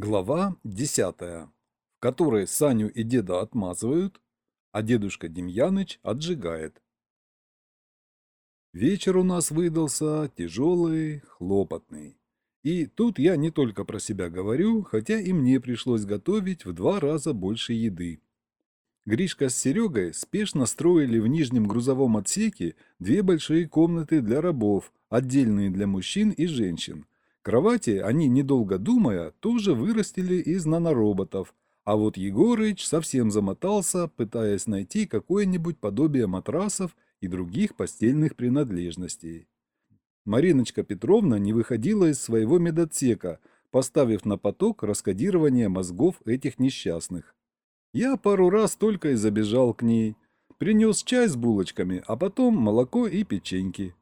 Глава 10, в которой Саню и деда отмазывают, а дедушка Демьяныч отжигает. Вечер у нас выдался тяжелый, хлопотный. И тут я не только про себя говорю, хотя и мне пришлось готовить в два раза больше еды. Гришка с Серегой спешно строили в нижнем грузовом отсеке две большие комнаты для рабов, отдельные для мужчин и женщин – Кровати они, недолго думая, тоже вырастили из нанороботов, а вот Егорыч совсем замотался, пытаясь найти какое-нибудь подобие матрасов и других постельных принадлежностей. Мариночка Петровна не выходила из своего медотсека, поставив на поток раскодирование мозгов этих несчастных. Я пару раз только и забежал к ней. Принес чай с булочками, а потом молоко и печеньки.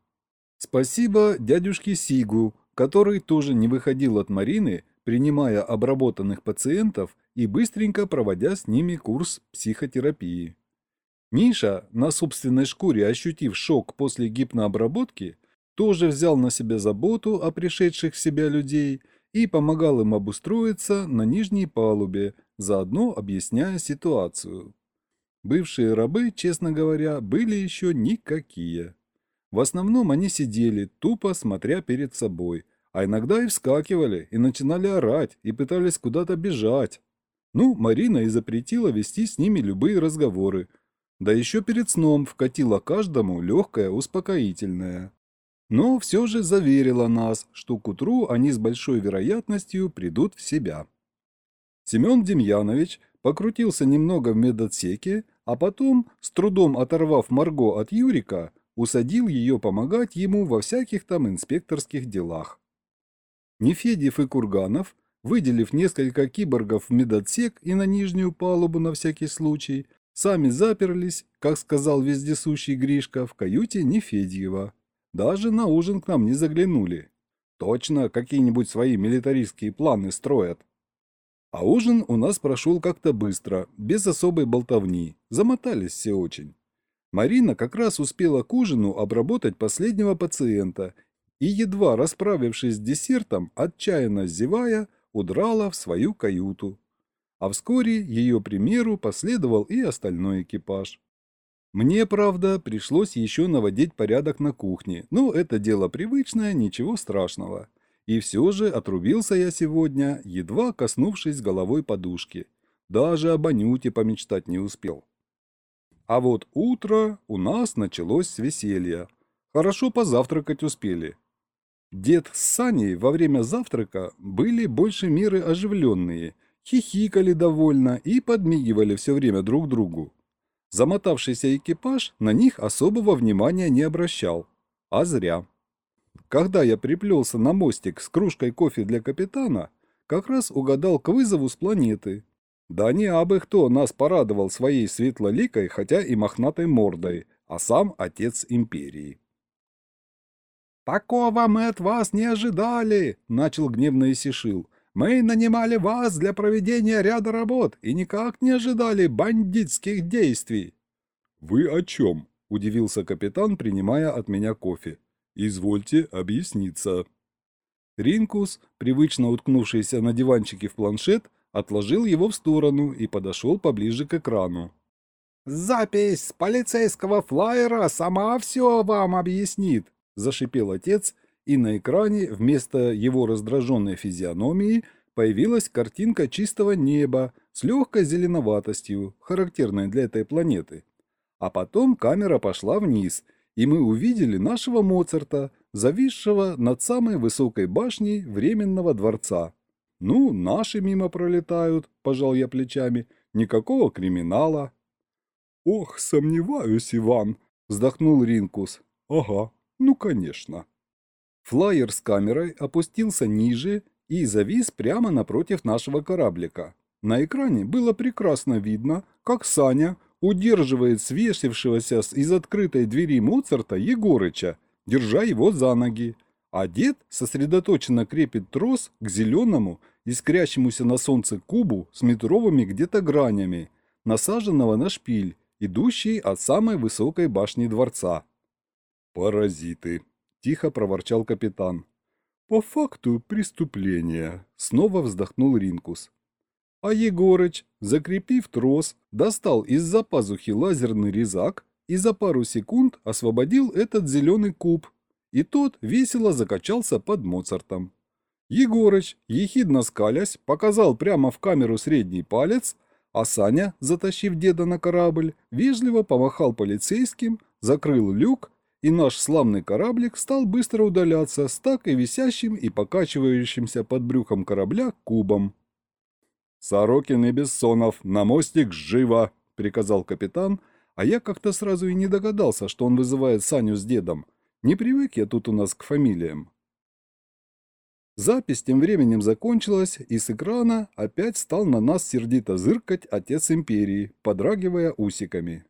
Спасибо дядюшке Сигу, который тоже не выходил от Марины, принимая обработанных пациентов и быстренько проводя с ними курс психотерапии. Миша, на собственной шкуре ощутив шок после гипнообработки, тоже взял на себя заботу о пришедших в себя людей и помогал им обустроиться на нижней палубе, заодно объясняя ситуацию. Бывшие рабы, честно говоря, были еще никакие. В основном они сидели, тупо смотря перед собой, а иногда и вскакивали, и начинали орать, и пытались куда-то бежать. Ну, Марина и запретила вести с ними любые разговоры. Да еще перед сном вкатила каждому легкое успокоительное. Но все же заверила нас, что к утру они с большой вероятностью придут в себя. Семен Демьянович покрутился немного в медотсеке, а потом, с трудом оторвав Марго от Юрика, усадил ее помогать ему во всяких там инспекторских делах. Нефедьев и Курганов, выделив несколько киборгов в медотсек и на нижнюю палубу на всякий случай, сами заперлись, как сказал вездесущий Гришка, в каюте Нефедьева. Даже на ужин к нам не заглянули. Точно какие-нибудь свои милитаристские планы строят. А ужин у нас прошел как-то быстро, без особой болтовни. Замотались все очень. Марина как раз успела к ужину обработать последнего пациента и, едва расправившись с десертом, отчаянно зевая, удрала в свою каюту. А вскоре ее примеру последовал и остальной экипаж. Мне, правда, пришлось еще наводить порядок на кухне, но это дело привычное, ничего страшного. И все же отрубился я сегодня, едва коснувшись головой подушки. Даже об Анюте помечтать не успел. А вот утро у нас началось с веселья. Хорошо позавтракать успели. Дед с Саней во время завтрака были больше меры оживленные, хихикали довольно и подмигивали все время друг другу. Замотавшийся экипаж на них особого внимания не обращал. А зря. Когда я приплелся на мостик с кружкой кофе для капитана, как раз угадал к вызову с планеты, да не абы кто нас порадовал своей светлоликой, хотя и мохнатой мордой, а сам отец империи. «Такого мы от вас не ожидали!» — начал гневно Исишил. «Мы нанимали вас для проведения ряда работ и никак не ожидали бандитских действий!» «Вы о чем?» — удивился капитан, принимая от меня кофе. «Извольте объясниться». Ринкус, привычно уткнувшийся на диванчике в планшет, отложил его в сторону и подошел поближе к экрану. «Запись с полицейского флайера сама все вам объяснит», – зашипел отец, и на экране вместо его раздраженной физиономии появилась картинка чистого неба с легкой зеленоватостью, характерной для этой планеты. А потом камера пошла вниз, и мы увидели нашего Моцарта, зависшего над самой высокой башней временного дворца. «Ну, наши мимо пролетают», – пожал я плечами. «Никакого криминала». «Ох, сомневаюсь, Иван», – вздохнул Ринкус. «Ага, ну, конечно». Флайер с камерой опустился ниже и завис прямо напротив нашего кораблика. На экране было прекрасно видно, как Саня удерживает свешившегося из открытой двери Моцарта Егорыча, держа его за ноги, а дед сосредоточенно крепит трос к зеленому, искрящемуся на солнце кубу с метровыми где-то гранями, насаженного на шпиль, идущий от самой высокой башни дворца. «Паразиты!» – тихо проворчал капитан. По факту преступления, снова вздохнул Ринкус. А Егорыч, закрепив трос, достал из-за пазухи лазерный резак и за пару секунд освободил этот зеленый куб, и тот весело закачался под Моцартом. Егорыч, ехидно скалясь, показал прямо в камеру средний палец, а Саня, затащив деда на корабль, вежливо помахал полицейским, закрыл люк и наш славный кораблик стал быстро удаляться с так и висящим и покачивающимся под брюхом корабля кубом. «Сорокин и Бессонов, на мостик живо!» — приказал капитан, а я как-то сразу и не догадался, что он вызывает Саню с дедом. Не привык я тут у нас к фамилиям. Запись тем временем закончилась, и с экрана опять стал на нас сердито зыркать отец империи, подрагивая усиками.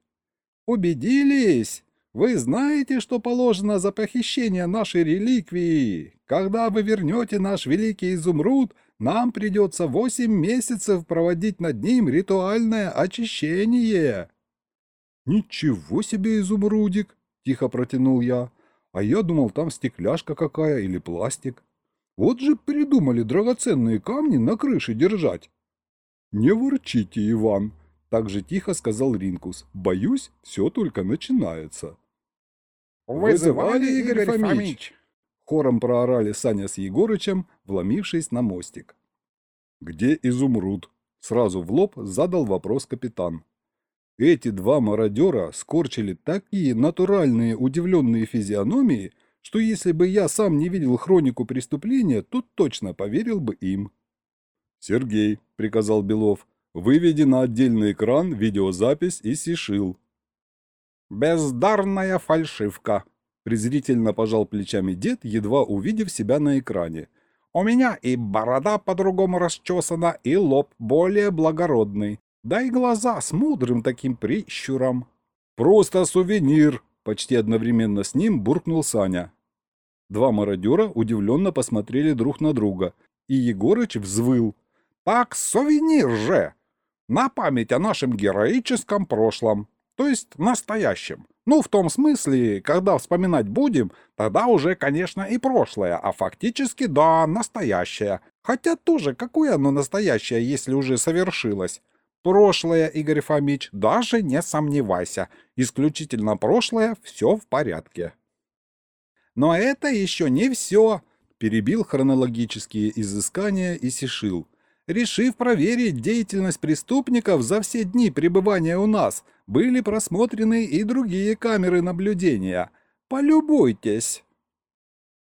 «Убедились!» Вы знаете, что положено за похищение нашей реликвии? Когда вы вернете наш великий изумруд, нам придется восемь месяцев проводить над ним ритуальное очищение». «Ничего себе изумрудик!» — тихо протянул я. «А я думал, там стекляшка какая или пластик. Вот же придумали драгоценные камни на крыше держать». «Не ворчите, Иван!» — так же тихо сказал Ринкус. «Боюсь, все только начинается». «Вызывали, Игорь Фомич?» Хором проорали Саня с Егорычем, вломившись на мостик. «Где изумруд?» Сразу в лоб задал вопрос капитан. Эти два мародера скорчили такие натуральные удивленные физиономии, что если бы я сам не видел хронику преступления, то точно поверил бы им. «Сергей», — приказал Белов, — «выведи на отдельный экран видеозапись и сишил. «Бездарная фальшивка», — презрительно пожал плечами дед, едва увидев себя на экране. «У меня и борода по-другому расчесана, и лоб более благородный, да и глаза с мудрым таким прищуром». «Просто сувенир!» — почти одновременно с ним буркнул Саня. Два мародера удивленно посмотрели друг на друга, и Егорыч взвыл. «Так сувенир же! На память о нашем героическом прошлом!» То есть настоящим. Ну, в том смысле, когда вспоминать будем, тогда уже, конечно, и прошлое, а фактически, да, настоящее. Хотя тоже, какое оно настоящее, если уже совершилось? Прошлое, Игорь Фомич, даже не сомневайся. Исключительно прошлое, все в порядке. Но это еще не все, перебил хронологические изыскания и сишил решив проверить деятельность преступников за все дни пребывания у нас, были просмотрены и другие камеры наблюдения. Полюбуйтесь!»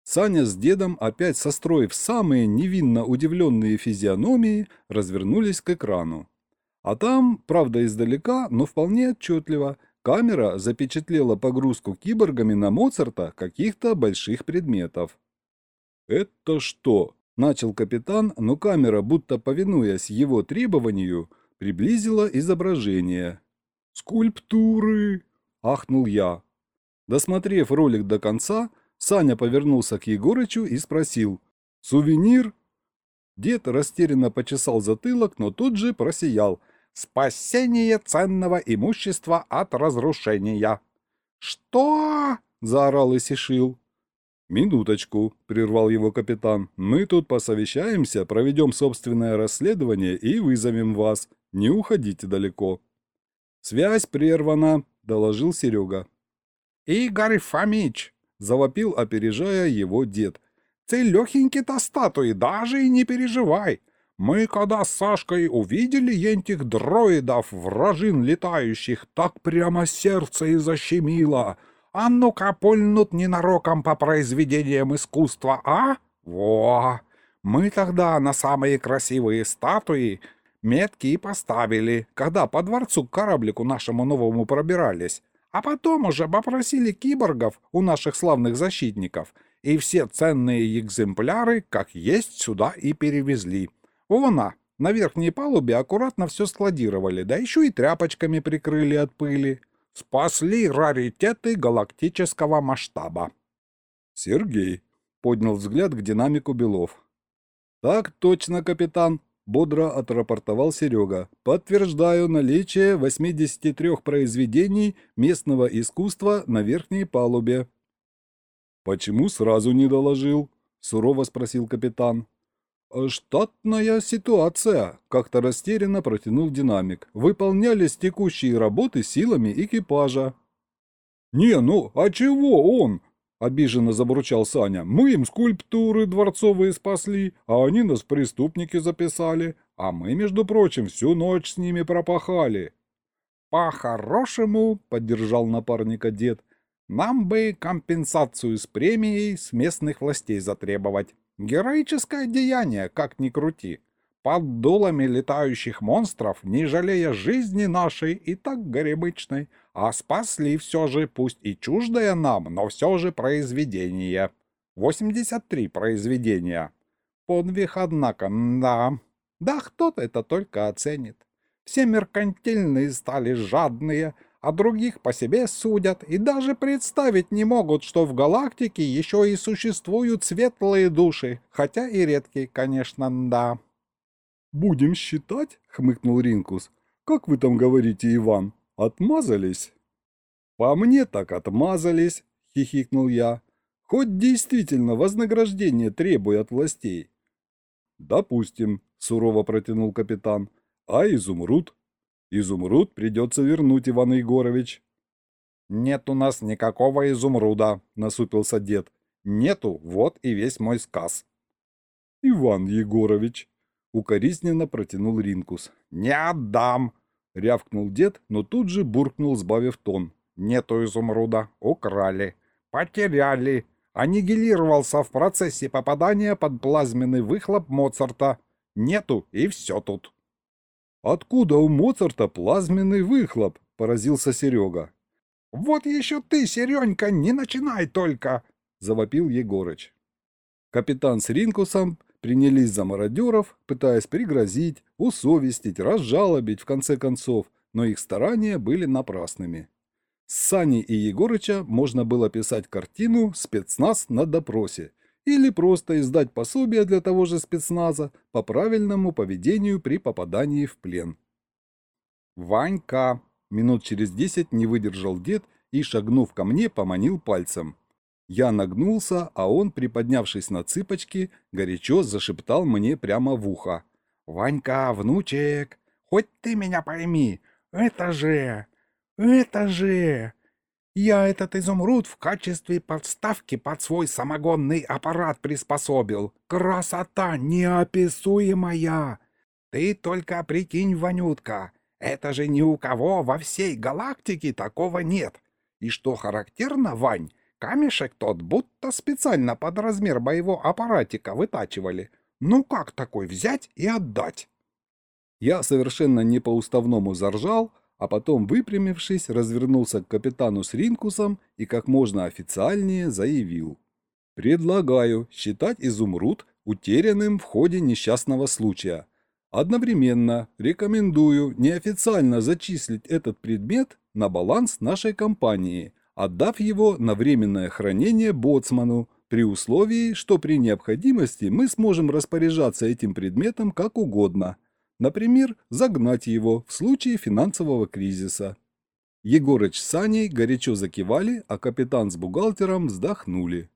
Саня с дедом, опять состроив самые невинно удивленные физиономии, развернулись к экрану. А там, правда издалека, но вполне отчетливо, камера запечатлела погрузку киборгами на Моцарта каких-то больших предметов. «Это что, Начал капитан, но камера, будто повинуясь его требованию, приблизила изображение. «Скульптуры!» – ахнул я. Досмотрев ролик до конца, Саня повернулся к Егорычу и спросил «Сувенир?» Дед растерянно почесал затылок, но тут же просиял «Спасение ценного имущества от разрушения!» «Что?» – заорал Исишил. «Минуточку», — прервал его капитан. «Мы тут посовещаемся, проведем собственное расследование и вызовем вас. Не уходите далеко». «Связь прервана», — доложил Серега. «Игорь Фомич!» — завопил, опережая его дед. «Ты легенький-то статуи, даже и не переживай. Мы, когда с Сашкой увидели этих дроидов, вражин летающих, так прямо сердце и защемило». А ну-ка пульнут ненароком по произведениям искусства, а? Во! Мы тогда на самые красивые статуи метки и поставили, когда по дворцу к кораблику нашему новому пробирались. А потом уже попросили киборгов у наших славных защитников, и все ценные экземпляры, как есть, сюда и перевезли. Вона, на верхней палубе аккуратно все складировали, да еще и тряпочками прикрыли от пыли спасли раритеты галактического масштаба. Сергей поднял взгляд к динамику Белов. Так точно, капитан, бодро отрапортовал Серега. Подтверждаю наличие 83 произведений местного искусства на верхней палубе. Почему сразу не доложил? сурово спросил капитан. «Штатная ситуация», — как-то растерянно протянул динамик. «Выполнялись текущие работы силами экипажа». «Не, ну, а чего он?» — обиженно забурчал Саня. «Мы им скульптуры дворцовые спасли, а они нас преступники записали, а мы, между прочим, всю ночь с ними пропахали». «По-хорошему», — поддержал напарника дед, — «нам бы компенсацию с премией с местных властей затребовать». Героическое деяние, как ни крути. Под дулами летающих монстров, не жалея жизни нашей и так горемычной, а спасли все же, пусть и чуждое нам, но все же произведение. 83 произведения. Подвиг, однако, да. Да кто-то это только оценит. Все меркантильные стали жадные, а других по себе судят и даже представить не могут, что в галактике еще и существуют светлые души, хотя и редкие, конечно, да. «Будем считать?» — хмыкнул Ринкус. «Как вы там говорите, Иван? Отмазались?» «По мне так отмазались», — хихикнул я. «Хоть действительно вознаграждение требует от властей». «Допустим», — сурово протянул капитан. «А изумруд?» Изумруд придется вернуть, Иван Егорович. Нет у нас никакого изумруда, насупился дед. Нету, вот и весь мой сказ. Иван Егорович, укоризненно протянул Ринкус. Не отдам, рявкнул дед, но тут же буркнул, сбавив тон. Нету изумруда, украли, потеряли, аннигилировался в процессе попадания под плазменный выхлоп Моцарта. Нету, и все тут. «Откуда у Моцарта плазменный выхлоп?» – поразился Серега. «Вот еще ты, Серенька, не начинай только!» – завопил Егорыч. Капитан с Ринкусом принялись за мародеров, пытаясь пригрозить, усовестить, разжалобить в конце концов, но их старания были напрасными. С Саней и Егорыча можно было писать картину «Спецназ на допросе», или просто издать пособие для того же спецназа по правильному поведению при попадании в плен. «Ванька!» – минут через десять не выдержал дед и, шагнув ко мне, поманил пальцем. Я нагнулся, а он, приподнявшись на цыпочки, горячо зашептал мне прямо в ухо. «Ванька, внучек, хоть ты меня пойми, это же... это же... Я этот изумруд в качестве подставки под свой самогонный аппарат приспособил. Красота неописуемая! Ты только прикинь, Ванютка, это же ни у кого во всей галактике такого нет. И что характерно, Вань, камешек тот будто специально под размер моего аппаратика вытачивали. Ну как такой взять и отдать? Я совершенно не по-уставному заржал, а потом, выпрямившись, развернулся к капитану с Ринкусом и как можно официальнее заявил. «Предлагаю считать изумруд утерянным в ходе несчастного случая. Одновременно рекомендую неофициально зачислить этот предмет на баланс нашей компании, отдав его на временное хранение боцману, при условии, что при необходимости мы сможем распоряжаться этим предметом как угодно – Например, загнать его в случае финансового кризиса. Егорыч с Саней горячо закивали, а капитан с бухгалтером вздохнули.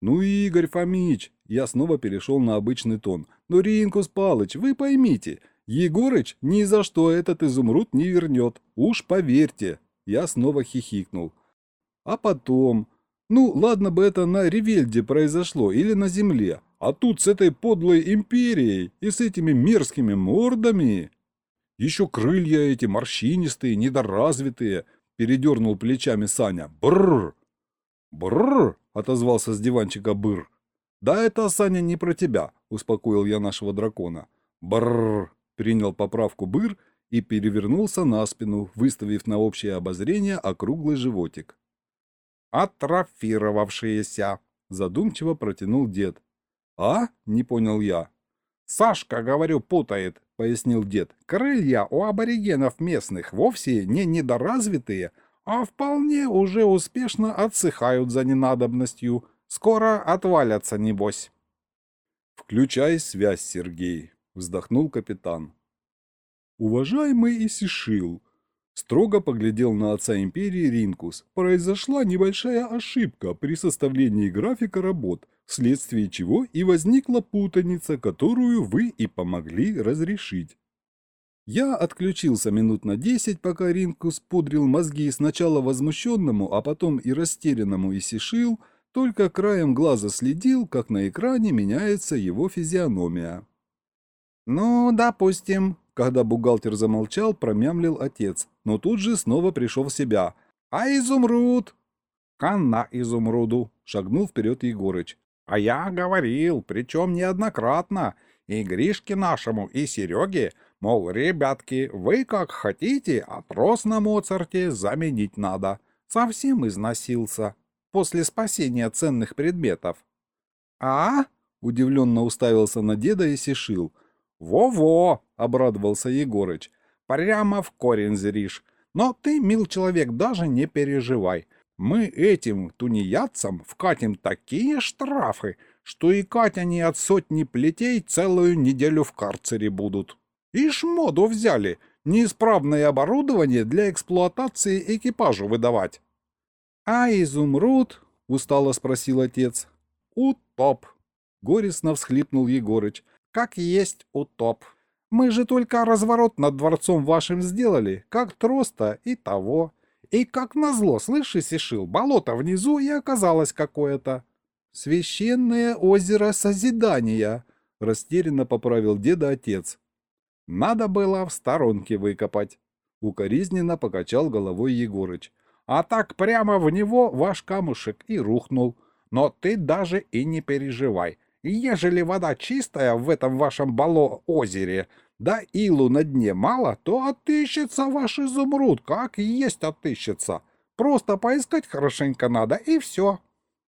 «Ну, Игорь Фомич!» Я снова перешел на обычный тон. «Ну, Ринкус Палыч, вы поймите, Егорыч ни за что этот изумруд не вернет. Уж поверьте!» Я снова хихикнул. А потом... Ну, ладно бы это на Ревельде произошло или на Земле, а тут с этой подлой империей и с этими мерзкими мордами... Еще крылья эти морщинистые, недоразвитые, передернул плечами Саня. Бррр! Бррр! отозвался с диванчика Быр. Да это, Саня, не про тебя, успокоил я нашего дракона. Бррр! принял поправку Быр и перевернулся на спину, выставив на общее обозрение округлый животик. «Атрофировавшиеся!» – задумчиво протянул дед. «А?» – не понял я. «Сашка, говорю, путает», — пояснил дед. «Крылья у аборигенов местных вовсе не недоразвитые, а вполне уже успешно отсыхают за ненадобностью. Скоро отвалятся, небось». «Включай связь, Сергей», — вздохнул капитан. «Уважаемый Исишил», — строго поглядел на отца империи Ринкус, «произошла небольшая ошибка при составлении графика работ» вследствие чего и возникла путаница, которую вы и помогли разрешить. Я отключился минут на десять, пока Ринкус пудрил мозги сначала возмущенному, а потом и растерянному Исишил, только краем глаза следил, как на экране меняется его физиономия. «Ну, допустим», — когда бухгалтер замолчал, промямлил отец, но тут же снова пришел в себя. «А изумруд?» «Хана изумруду», — шагнул вперед Егорыч. «А я говорил, причем неоднократно, и Гришке нашему, и Сереге, мол, ребятки, вы как хотите, а трос на Моцарте заменить надо. Совсем износился после спасения ценных предметов». «А?» — удивленно уставился на деда и сишил. «Во-во!» — обрадовался Егорыч. «Прямо в корень зришь. Но ты, мил человек, даже не переживай. Мы этим тунеядцам вкатим такие штрафы, что и кать они от сотни плетей целую неделю в карцере будут. Ишь моду взяли, неисправное оборудование для эксплуатации экипажу выдавать. — А изумруд? — устало спросил отец. — Утоп. Горестно всхлипнул Егорыч. — Как есть утоп. Мы же только разворот над дворцом вашим сделали, как троста и того. И как назло, слышишь, Сишил, болото внизу и оказалось какое-то. Священное озеро Созидания, растерянно поправил деда отец. Надо было в сторонке выкопать. Укоризненно покачал головой Егорыч. А так прямо в него ваш камушек и рухнул. Но ты даже и не переживай. Ежели вода чистая в этом вашем бало-озере, да илу на дне мало, то отыщется ваш изумруд, как есть отыщется. Просто поискать хорошенько надо, и все.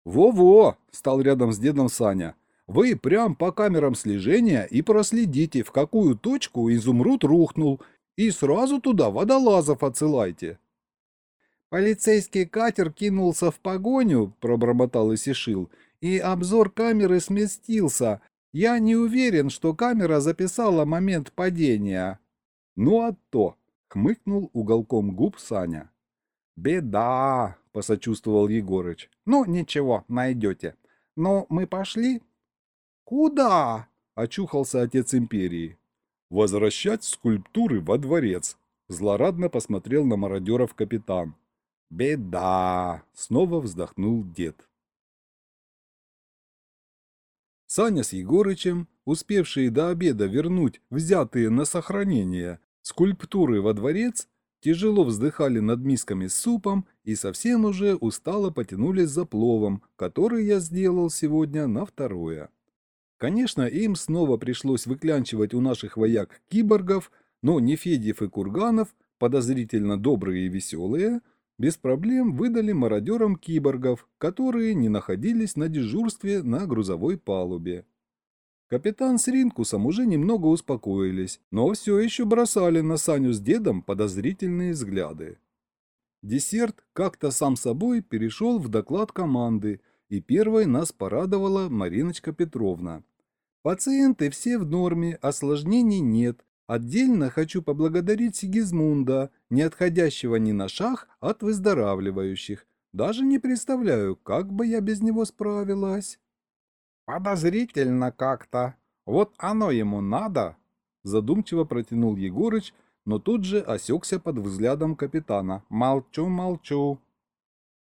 «Во-во!» — стал рядом с дедом Саня. «Вы прям по камерам слежения и проследите, в какую точку изумруд рухнул, и сразу туда водолазов отсылайте». «Полицейский катер кинулся в погоню», — пробормотал Исишил, — «и обзор камеры сместился, я не уверен, что камера записала момент падения. Ну а то, хмыкнул уголком губ Саня. Беда, посочувствовал Егорыч. Ну ничего, найдете. Но мы пошли? Куда? Очухался отец империи. Возвращать скульптуры во дворец. Злорадно посмотрел на мародеров капитан. «Беда!» — снова вздохнул дед. Саня с Егорычем, успевшие до обеда вернуть взятые на сохранение скульптуры во дворец, тяжело вздыхали над мисками с супом и совсем уже устало потянулись за пловом, который я сделал сегодня на второе. Конечно, им снова пришлось выклянчивать у наших вояк киборгов, но Нефедьев и Курганов, подозрительно добрые и веселые, без проблем выдали мародерам киборгов, которые не находились на дежурстве на грузовой палубе. Капитан с Ринкусом уже немного успокоились, но все еще бросали на Саню с дедом подозрительные взгляды. Десерт как-то сам собой перешел в доклад команды, и первой нас порадовала Мариночка Петровна. Пациенты все в норме, осложнений нет, Отдельно хочу поблагодарить Сигизмунда, не отходящего ни на шаг от выздоравливающих. Даже не представляю, как бы я без него справилась. Подозрительно как-то. Вот оно ему надо? Задумчиво протянул Егорыч, но тут же осекся под взглядом капитана. Молчу, молчу.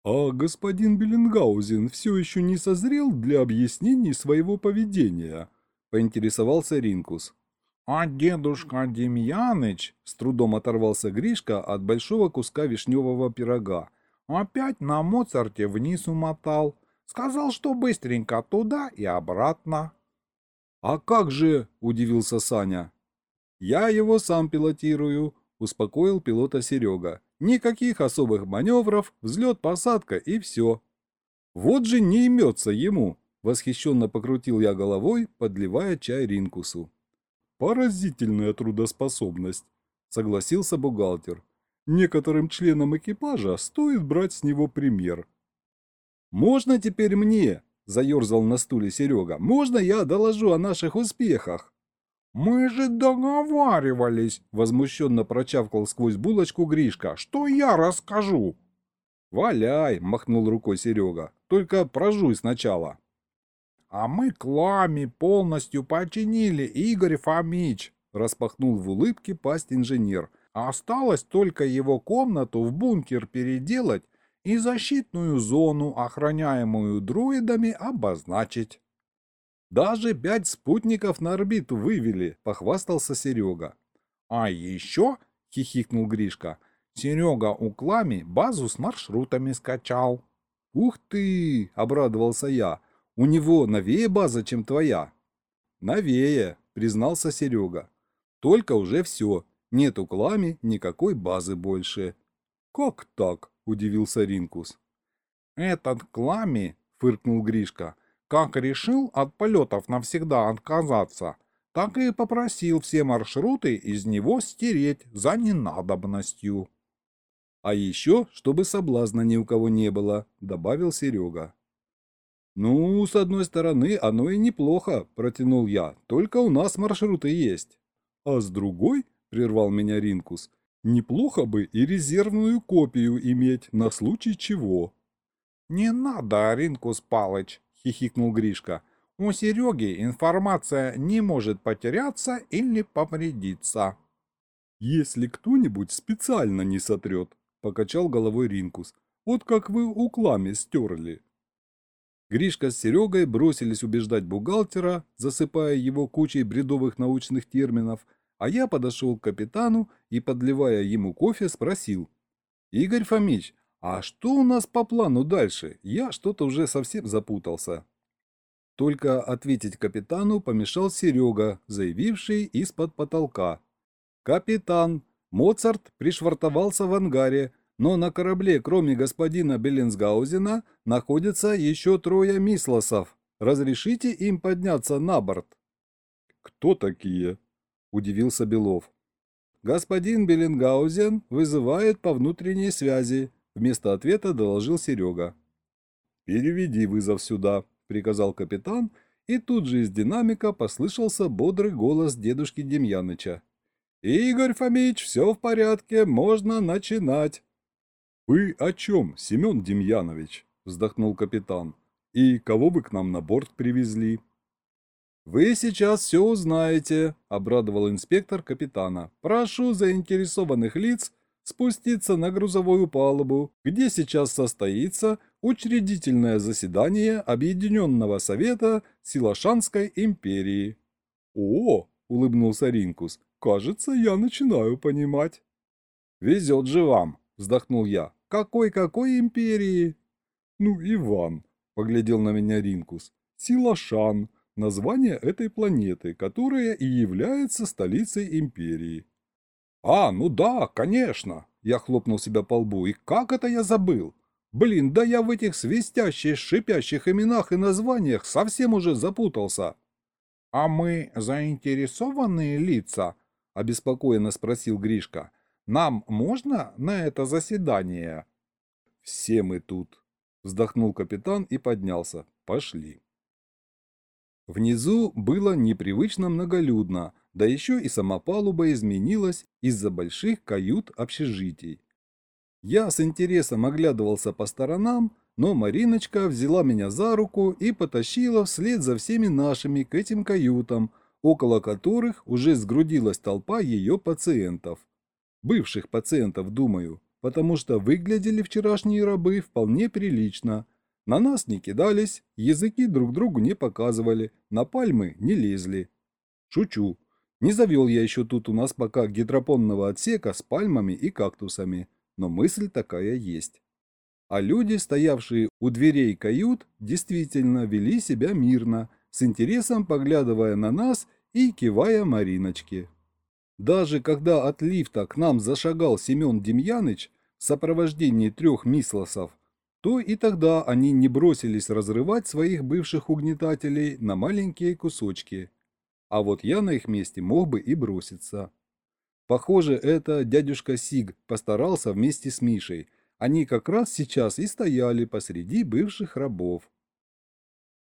А господин Беллингаузен все еще не созрел для объяснений своего поведения? Поинтересовался Ринкус. «А дедушка Демьяныч?» — с трудом оторвался Гришка от большого куска вишневого пирога. «Опять на Моцарте вниз умотал. Сказал, что быстренько туда и обратно». «А как же?» — удивился Саня. «Я его сам пилотирую», — успокоил пилота Серега. «Никаких особых маневров, взлет-посадка и все». «Вот же не имется ему!» — восхищенно покрутил я головой, подливая чай Ринкусу. Поразительная трудоспособность, согласился бухгалтер. Некоторым членам экипажа стоит брать с него пример. «Можно теперь мне?» – заерзал на стуле Серега. «Можно я доложу о наших успехах?» «Мы же договаривались!» – возмущенно прочавкал сквозь булочку Гришка. «Что я расскажу?» «Валяй!» – махнул рукой Серега. «Только прожуй сначала». А мы клами полностью починили, Игорь Фомич, распахнул в улыбке пасть инженер. Осталось только его комнату в бункер переделать и защитную зону, охраняемую дроидами, обозначить. Даже пять спутников на орбиту вывели, похвастался Серега. А еще, хихикнул Гришка, Серега у Клами базу с маршрутами скачал. Ух ты, обрадовался я, у него новее база, чем твоя. Новее, признался Серега. Только уже все, нет у Клами никакой базы больше. Как так? удивился Ринкус. Этот Клами, фыркнул Гришка, как решил от полетов навсегда отказаться, так и попросил все маршруты из него стереть за ненадобностью. А еще, чтобы соблазна ни у кого не было, добавил Серега. «Ну, с одной стороны, оно и неплохо», – протянул я, – «только у нас маршруты есть». «А с другой», – прервал меня Ринкус, – «неплохо бы и резервную копию иметь на случай чего». «Не надо, Ринкус Палыч», – хихикнул Гришка. «У Сереги информация не может потеряться или повредиться». «Если кто-нибудь специально не сотрет», – покачал головой Ринкус. «Вот как вы у Клами стерли». Гришка с Серегой бросились убеждать бухгалтера, засыпая его кучей бредовых научных терминов, а я подошел к капитану и, подливая ему кофе, спросил. «Игорь Фомич, а что у нас по плану дальше? Я что-то уже совсем запутался». Только ответить капитану помешал Серега, заявивший из-под потолка. «Капитан, Моцарт пришвартовался в ангаре, но на корабле, кроме господина Беллинсгаузена, находится еще трое мислосов. Разрешите им подняться на борт?» «Кто такие?» – удивился Белов. «Господин Беллингаузен вызывает по внутренней связи», – вместо ответа доложил Серега. «Переведи вызов сюда», – приказал капитан, и тут же из динамика послышался бодрый голос дедушки Демьяныча. «Игорь Фомич, все в порядке, можно начинать». «Вы о чем, Семен Демьянович?» – вздохнул капитан. «И кого вы к нам на борт привезли?» «Вы сейчас все узнаете», – обрадовал инспектор капитана. «Прошу заинтересованных лиц спуститься на грузовую палубу, где сейчас состоится учредительное заседание Объединенного Совета Силашанской империи». «О!» – улыбнулся Ринкус. «Кажется, я начинаю понимать». «Везет же вам», – вздохнул я. Какой-какой империи? Ну, Иван, поглядел на меня Ринкус. Силашан, название этой планеты, которая и является столицей империи. А, ну да, конечно, я хлопнул себя по лбу. И как это я забыл? Блин, да я в этих свистящих, шипящих именах и названиях совсем уже запутался. А мы заинтересованные лица? Обеспокоенно спросил Гришка. Нам можно на это заседание?» «Все мы тут», — вздохнул капитан и поднялся. «Пошли». Внизу было непривычно многолюдно, да еще и сама палуба изменилась из-за больших кают общежитий. Я с интересом оглядывался по сторонам, но Мариночка взяла меня за руку и потащила вслед за всеми нашими к этим каютам, около которых уже сгрудилась толпа ее пациентов бывших пациентов, думаю, потому что выглядели вчерашние рабы вполне прилично. На нас не кидались, языки друг другу не показывали, на пальмы не лезли. Шучу. Не завел я еще тут у нас пока гидропонного отсека с пальмами и кактусами, но мысль такая есть. А люди, стоявшие у дверей кают, действительно вели себя мирно, с интересом поглядывая на нас и кивая Мариночке. Даже когда от лифта к нам зашагал Семен Демьяныч в сопровождении трех мислосов, то и тогда они не бросились разрывать своих бывших угнетателей на маленькие кусочки. А вот я на их месте мог бы и броситься. Похоже, это дядюшка Сиг постарался вместе с Мишей. Они как раз сейчас и стояли посреди бывших рабов.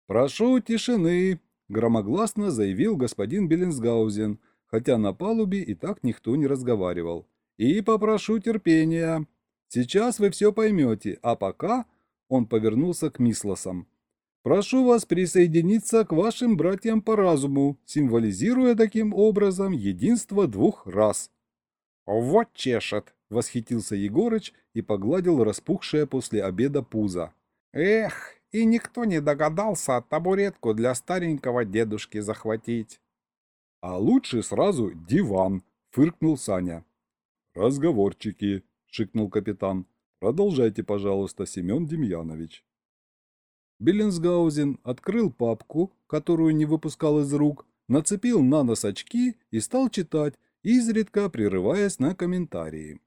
«Прошу тишины», – громогласно заявил господин Беллинсгаузен – хотя на палубе и так никто не разговаривал. «И попрошу терпения. Сейчас вы все поймете, а пока...» Он повернулся к Мислосам. Прошу вас присоединиться к вашим братьям по разуму, символизируя таким образом единство двух рас». «Вот чешет!» — восхитился Егорыч и погладил распухшее после обеда пузо. «Эх, и никто не догадался табуретку для старенького дедушки захватить». «А лучше сразу диван», — фыркнул Саня. «Разговорчики», — шикнул капитан. «Продолжайте, пожалуйста, Семен Демьянович». Беллинсгаузен открыл папку, которую не выпускал из рук, нацепил на нос очки и стал читать, изредка прерываясь на комментарии.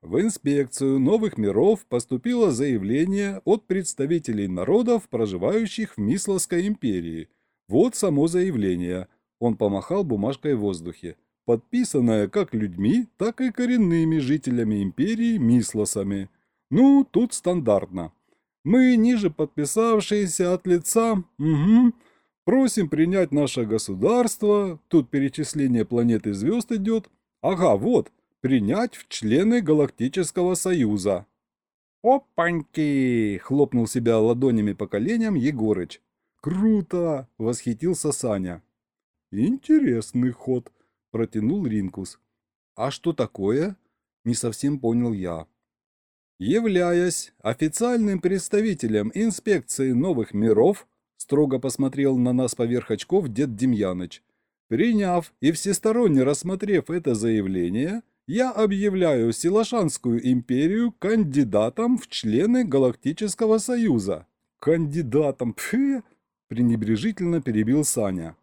В инспекцию новых миров поступило заявление от представителей народов, проживающих в Мисловской империи. Вот само заявление. Он помахал бумажкой в воздухе. Подписанное как людьми, так и коренными жителями империи Мислосами. Ну, тут стандартно. Мы, ниже подписавшиеся от лица, угу, просим принять наше государство, тут перечисление планет и звезд идет. Ага, вот, принять в члены Галактического Союза. «Опаньки!» — хлопнул себя ладонями по коленям Егорыч. «Круто!» — восхитился Саня. «Интересный ход», — протянул Ринкус. «А что такое?» — не совсем понял я. «Являясь официальным представителем инспекции новых миров», строго посмотрел на нас поверх очков дед Демьяныч, приняв и всесторонне рассмотрев это заявление, я объявляю Силашанскую империю кандидатом в члены Галактического Союза. Кандидатом, пфе, пренебрежительно перебил Саня.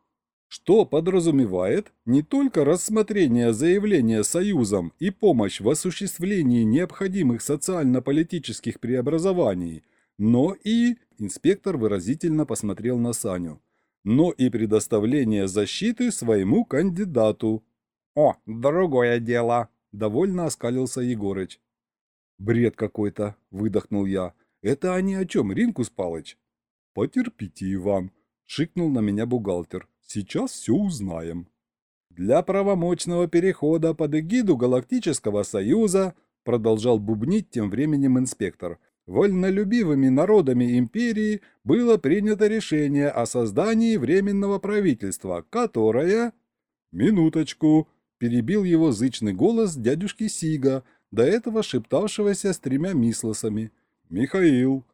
Что подразумевает не только рассмотрение заявления Союзом и помощь в осуществлении необходимых социально-политических преобразований, но и, инспектор выразительно посмотрел на Саню, но и предоставление защиты своему кандидату. «О, другое дело!» Довольно оскалился Егорыч. «Бред какой-то», — выдохнул я. «Это они о чем, Ринкус Палыч?» «Потерпите, Иван», — шикнул на меня бухгалтер. «Сейчас все узнаем». «Для правомочного перехода под эгиду Галактического Союза», — продолжал бубнить тем временем инспектор, «вольнолюбивыми народами империи было принято решение о создании Временного правительства, которое...» «Минуточку», перебил его зычный голос дядюшки Сига, до этого шептавшегося с тремя мислосами. «Михаил!»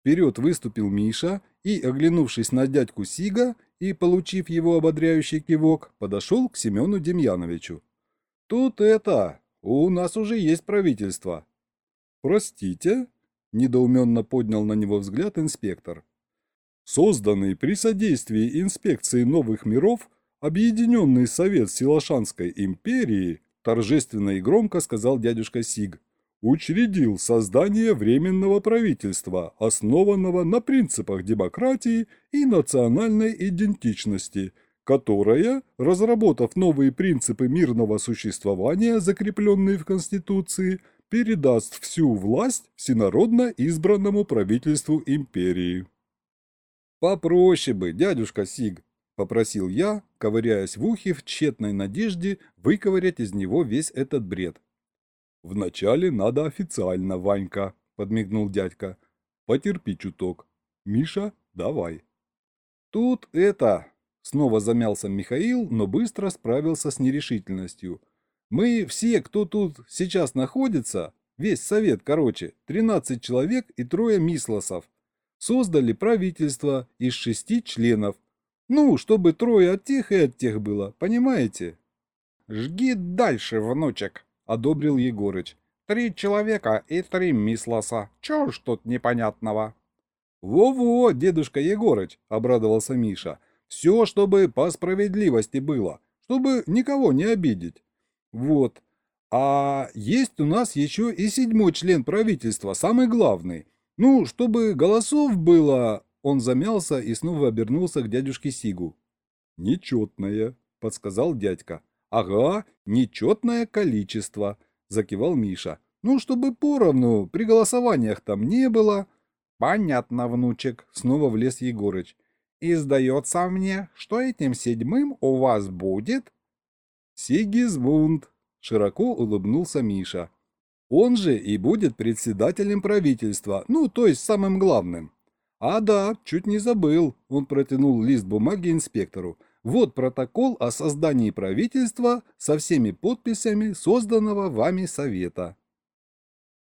Вперед выступил Миша и, оглянувшись на дядьку Сига и, получив его ободряющий кивок, подошел к Семену Демьяновичу. «Тут это... У нас уже есть правительство». «Простите?» – недоуменно поднял на него взгляд инспектор. Созданный при содействии инспекции новых миров Объединенный Совет Силашанской империи, торжественно и громко сказал дядюшка Сиг, учредил создание Временного правительства, основанного на принципах демократии и национальной идентичности, которое, разработав новые принципы мирного существования, закрепленные в Конституции, передаст всю власть всенародно избранному правительству империи. «Попроще бы, дядюшка Сиг», — попросил я, ковыряясь в ухе в тщетной надежде выковырять из него весь этот бред. «Вначале надо официально, Ванька», — подмигнул дядька. «Потерпи чуток. Миша, давай». «Тут это...» — снова замялся Михаил, но быстро справился с нерешительностью. «Мы все, кто тут сейчас находится, весь совет, короче, 13 человек и трое мислосов, создали правительство из шести членов, ну, чтобы трое от тех и от тех было, понимаете? Жги дальше, внучек, одобрил Егорыч. Три человека и три мислоса. Чего ж тут непонятного? Во-во, дедушка Егорыч, обрадовался Миша. Все, чтобы по справедливости было, чтобы никого не обидеть. Вот. А есть у нас еще и седьмой член правительства, самый главный. Ну, чтобы голосов было, он замялся и снова обернулся к дядюшке Сигу. «Нечетное», — подсказал дядька. «Ага, нечетное количество», — закивал Миша. «Ну, чтобы поровну, при голосованиях там не было». «Понятно, внучек», — снова влез Егорыч. «И сдается мне, что этим седьмым у вас будет...» «Сигизмунд», — широко улыбнулся Миша. «Он же и будет председателем правительства, ну, то есть самым главным. А да, чуть не забыл. Он протянул лист бумаги инспектору. Вот протокол о создании правительства со всеми подписями созданного вами совета.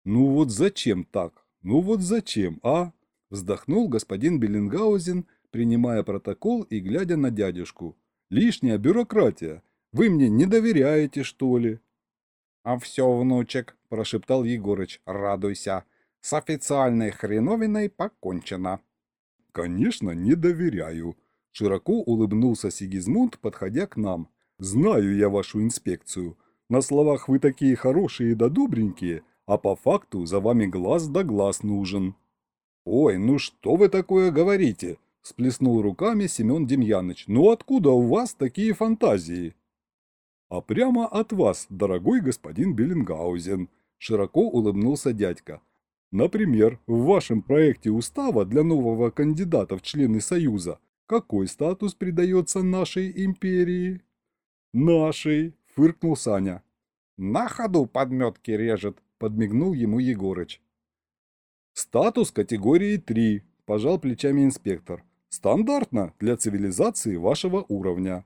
Ну вот зачем так? Ну вот зачем, а? Вздохнул господин Беллингаузен, принимая протокол и глядя на дядюшку. Лишняя бюрократия. Вы мне не доверяете, что ли? А все, внучек, прошептал Егорыч, радуйся. С официальной хреновиной покончено. Конечно, не доверяю, Широко улыбнулся Сигизмунд, подходя к нам. «Знаю я вашу инспекцию. На словах вы такие хорошие да добренькие, а по факту за вами глаз да глаз нужен». «Ой, ну что вы такое говорите?» – сплеснул руками Семен Демьяныч. «Ну откуда у вас такие фантазии?» «А прямо от вас, дорогой господин Беллингаузен», – широко улыбнулся дядька. «Например, в вашем проекте устава для нового кандидата в члены Союза какой статус придается нашей империи? Нашей, фыркнул Саня. На ходу подметки режет, подмигнул ему Егорыч. Статус категории 3, пожал плечами инспектор. Стандартно для цивилизации вашего уровня.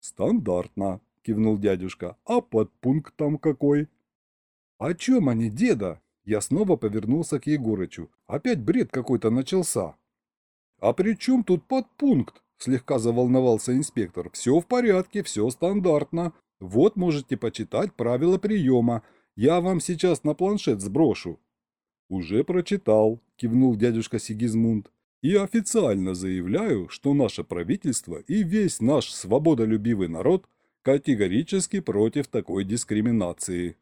Стандартно, кивнул дядюшка. А подпункт там какой? О чем они, деда? Я снова повернулся к Егорычу. Опять бред какой-то начался. «А при чем тут подпункт?» – слегка заволновался инспектор. «Все в порядке, все стандартно. Вот можете почитать правила приема. Я вам сейчас на планшет сброшу». «Уже прочитал», – кивнул дядюшка Сигизмунд. «И официально заявляю, что наше правительство и весь наш свободолюбивый народ категорически против такой дискриминации».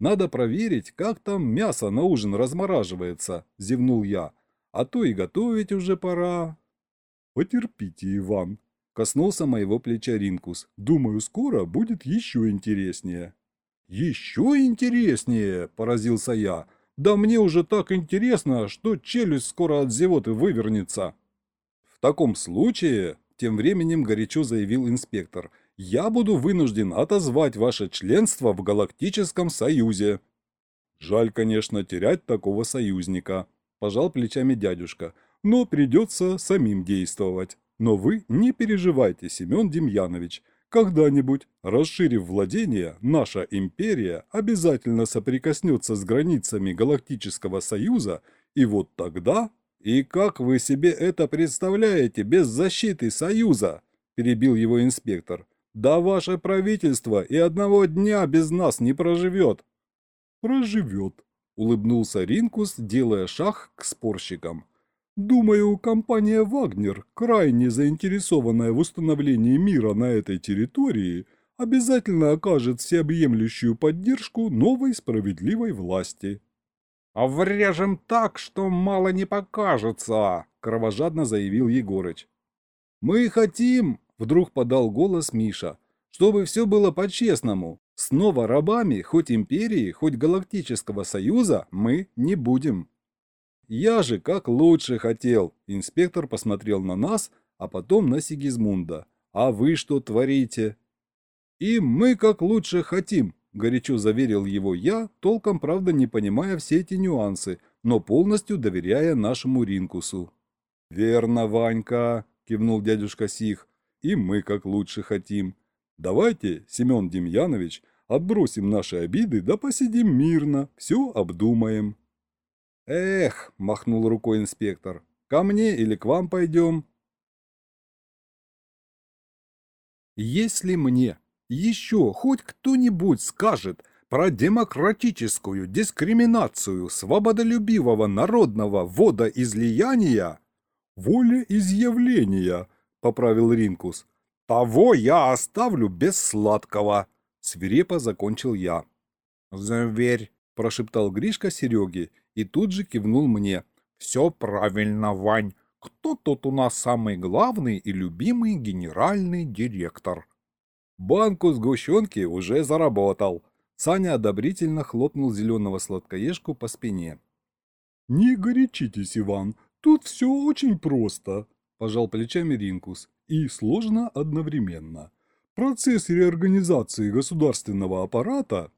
«Надо проверить, как там мясо на ужин размораживается», – зевнул я а то и готовить уже пора. Потерпите, Иван, коснулся моего плеча Ринкус. Думаю, скоро будет еще интереснее. Еще интереснее, поразился я. Да мне уже так интересно, что челюсть скоро от зевоты вывернется. В таком случае, тем временем горячо заявил инспектор, я буду вынужден отозвать ваше членство в Галактическом Союзе. Жаль, конечно, терять такого союзника пожал плечами дядюшка. «Но придется самим действовать. Но вы не переживайте, Семен Демьянович. Когда-нибудь, расширив владения, наша империя обязательно соприкоснется с границами Галактического Союза, и вот тогда... И как вы себе это представляете без защиты Союза? Перебил его инспектор. Да ваше правительство и одного дня без нас не проживет. Проживет, – улыбнулся Ринкус, делая шаг к спорщикам. «Думаю, компания «Вагнер», крайне заинтересованная в установлении мира на этой территории, обязательно окажет всеобъемлющую поддержку новой справедливой власти». «А врежем так, что мало не покажется», – кровожадно заявил Егорыч. «Мы хотим», – вдруг подал голос Миша, – «чтобы все было по-честному. Снова рабами хоть империи, хоть галактического союза мы не будем. Я же как лучше хотел. Инспектор посмотрел на нас, а потом на Сигизмунда. А вы что творите? И мы как лучше хотим, горячо заверил его я, толком, правда, не понимая все эти нюансы, но полностью доверяя нашему Ринкусу. «Верно, Ванька», – кивнул дядюшка Сих, – «и мы как лучше хотим. Давайте, Семен Демьянович, отбросим наши обиды да посидим мирно, все обдумаем. Эх, махнул рукой инспектор, ко мне или к вам пойдем? Если мне еще хоть кто-нибудь скажет про демократическую дискриминацию свободолюбивого народного водоизлияния, волеизъявления, поправил Ринкус, «Того я оставлю без сладкого», — свирепо закончил я. «Зверь», — прошептал Гришка Сереге и тут же кивнул мне. «Все правильно, Вань. Кто тут у нас самый главный и любимый генеральный директор?» Банку сгущенки уже заработал. Саня одобрительно хлопнул зеленого сладкоежку по спине. «Не горячитесь, Иван, тут все очень просто», – пожал плечами Ринкус и сложно одновременно. Процесс реорганизации государственного аппарата...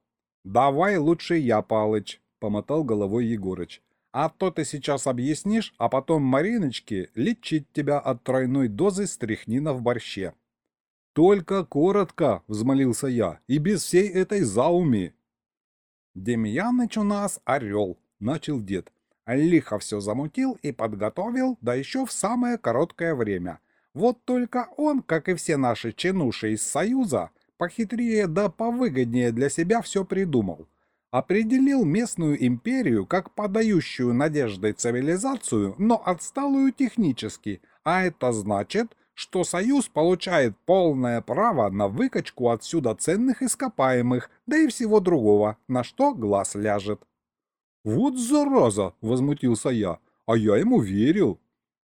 «Давай лучше я, Палыч», — помотал головой Егорыч. А то ты сейчас объяснишь, а потом Мариночке лечить тебя от тройной дозы стряхнина в борще. «Только коротко», — взмолился я, — «и без всей этой зауми». «Демьяныч у нас орел», — начал дед. Лихо все замутил и подготовил, да еще в самое короткое время. Вот только он, как и все наши чинуши из Союза, похитрее да повыгоднее для себя все придумал. Определил местную империю как подающую надеждой цивилизацию, но отсталую технически, а это значит, что Союз получает полное право на выкачку отсюда ценных ископаемых, да и всего другого, на что глаз ляжет. «Вот зараза!» — возмутился я. «А я ему верил!»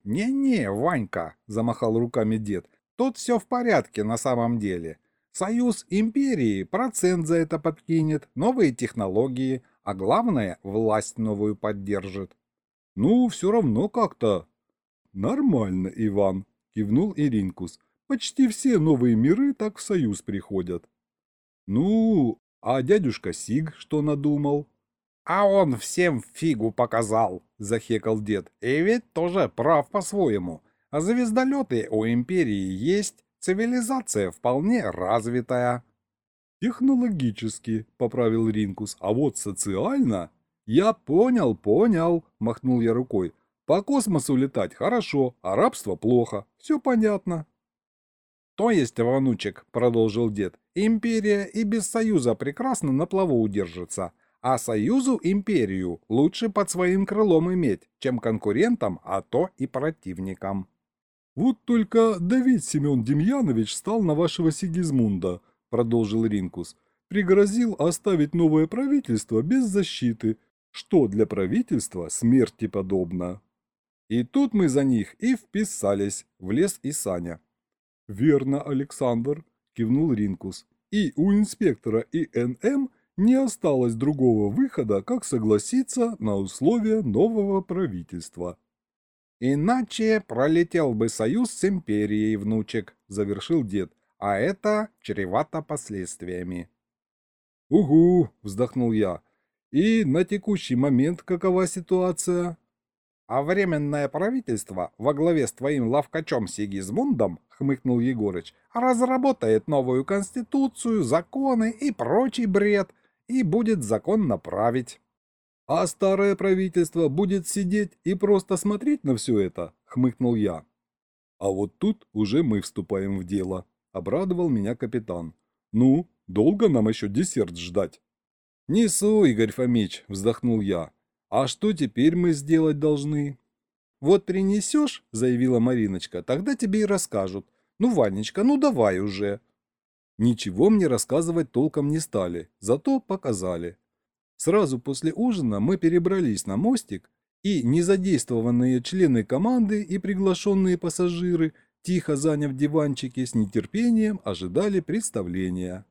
«Не-не, Ванька!» — замахал руками дед. «Тут все в порядке на самом деле. Союз империи процент за это подкинет, новые технологии, а главное, власть новую поддержит». «Ну, все равно как-то». «Нормально, Иван», — кивнул Иринкус. «Почти все новые миры так в союз приходят». «Ну, а дядюшка Сиг что надумал?» «А он всем фигу показал», — захекал дед. «И ведь тоже прав по-своему. А звездолеты у империи есть, цивилизация вполне развитая». «Технологически», — поправил Ринкус, — «а вот социально...» «Я понял, понял», — махнул я рукой. По космосу летать хорошо, а рабство плохо. Все понятно. То есть, внучек, продолжил дед, империя и без союза прекрасно на плаву удержится. А союзу империю лучше под своим крылом иметь, чем конкурентам, а то и противникам. Вот только Давид Семен Демьянович стал на вашего Сигизмунда, продолжил Ринкус. Пригрозил оставить новое правительство без защиты, что для правительства смерти подобно. И тут мы за них и вписались, в лес и Саня. «Верно, Александр», – кивнул Ринкус. «И у инспектора ИНМ не осталось другого выхода, как согласиться на условия нового правительства». «Иначе пролетел бы союз с империей, внучек», – завершил дед, – «а это чревато последствиями». «Угу», – вздохнул я. «И на текущий момент какова ситуация?» А временное правительство во главе с твоим лавкачом Сигизмундом, хмыкнул Егорыч, разработает новую конституцию, законы и прочий бред, и будет законно править. А старое правительство будет сидеть и просто смотреть на все это, хмыкнул я. А вот тут уже мы вступаем в дело, обрадовал меня капитан. Ну, долго нам еще десерт ждать? Несу, Игорь Фомич, вздохнул я. А что теперь мы сделать должны? Вот принесешь, заявила Мариночка, тогда тебе и расскажут. Ну, Ванечка, ну давай уже. Ничего мне рассказывать толком не стали, зато показали. Сразу после ужина мы перебрались на мостик, и незадействованные члены команды и приглашенные пассажиры, тихо заняв диванчики, с нетерпением ожидали представления.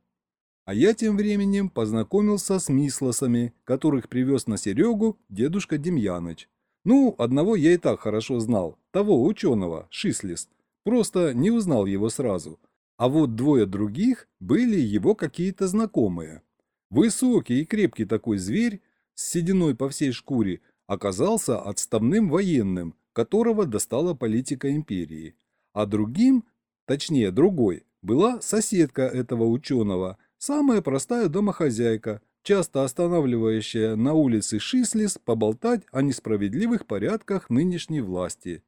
А я тем временем познакомился с Мислосами, которых привез на Серегу дедушка Демьяныч. Ну, одного я и так хорошо знал, того ученого, Шислис. Просто не узнал его сразу. А вот двое других были его какие-то знакомые. Высокий и крепкий такой зверь с сединой по всей шкуре оказался отставным военным, которого достала политика империи. А другим, точнее другой, была соседка этого ученого – Самая простая домохозяйка, часто останавливающая на улице Шислис поболтать о несправедливых порядках нынешней власти.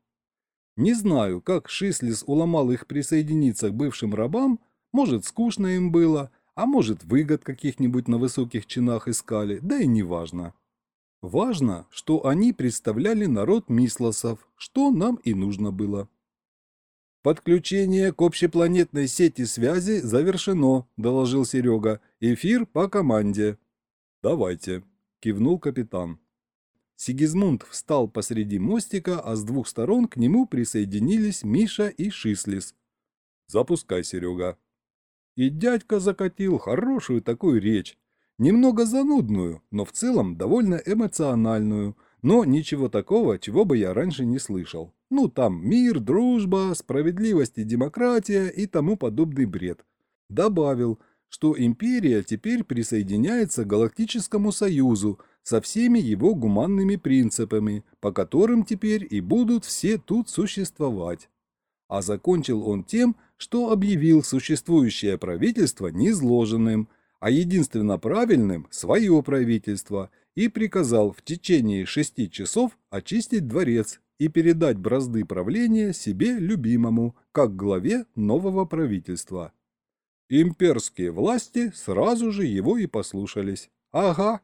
Не знаю, как Шислис уломал их присоединиться к бывшим рабам, может, скучно им было, а может, выгод каких-нибудь на высоких чинах искали, да и не важно. Важно, что они представляли народ Мислосов, что нам и нужно было. «Подключение к общепланетной сети связи завершено», – доложил Серега. «Эфир по команде». «Давайте», – кивнул капитан. Сигизмунд встал посреди мостика, а с двух сторон к нему присоединились Миша и Шислис. «Запускай, Серега». И дядька закатил хорошую такую речь. Немного занудную, но в целом довольно эмоциональную, но ничего такого, чего бы я раньше не слышал. Ну, там мир, дружба, справедливость и демократия и тому подобный бред. Добавил, что империя теперь присоединяется к Галактическому Союзу со всеми его гуманными принципами, по которым теперь и будут все тут существовать. А закончил он тем, что объявил существующее правительство незложенным, а единственно правильным – свое правительство, и приказал в течение шести часов очистить дворец и передать бразды правления себе любимому, как главе нового правительства. Имперские власти сразу же его и послушались. Ага,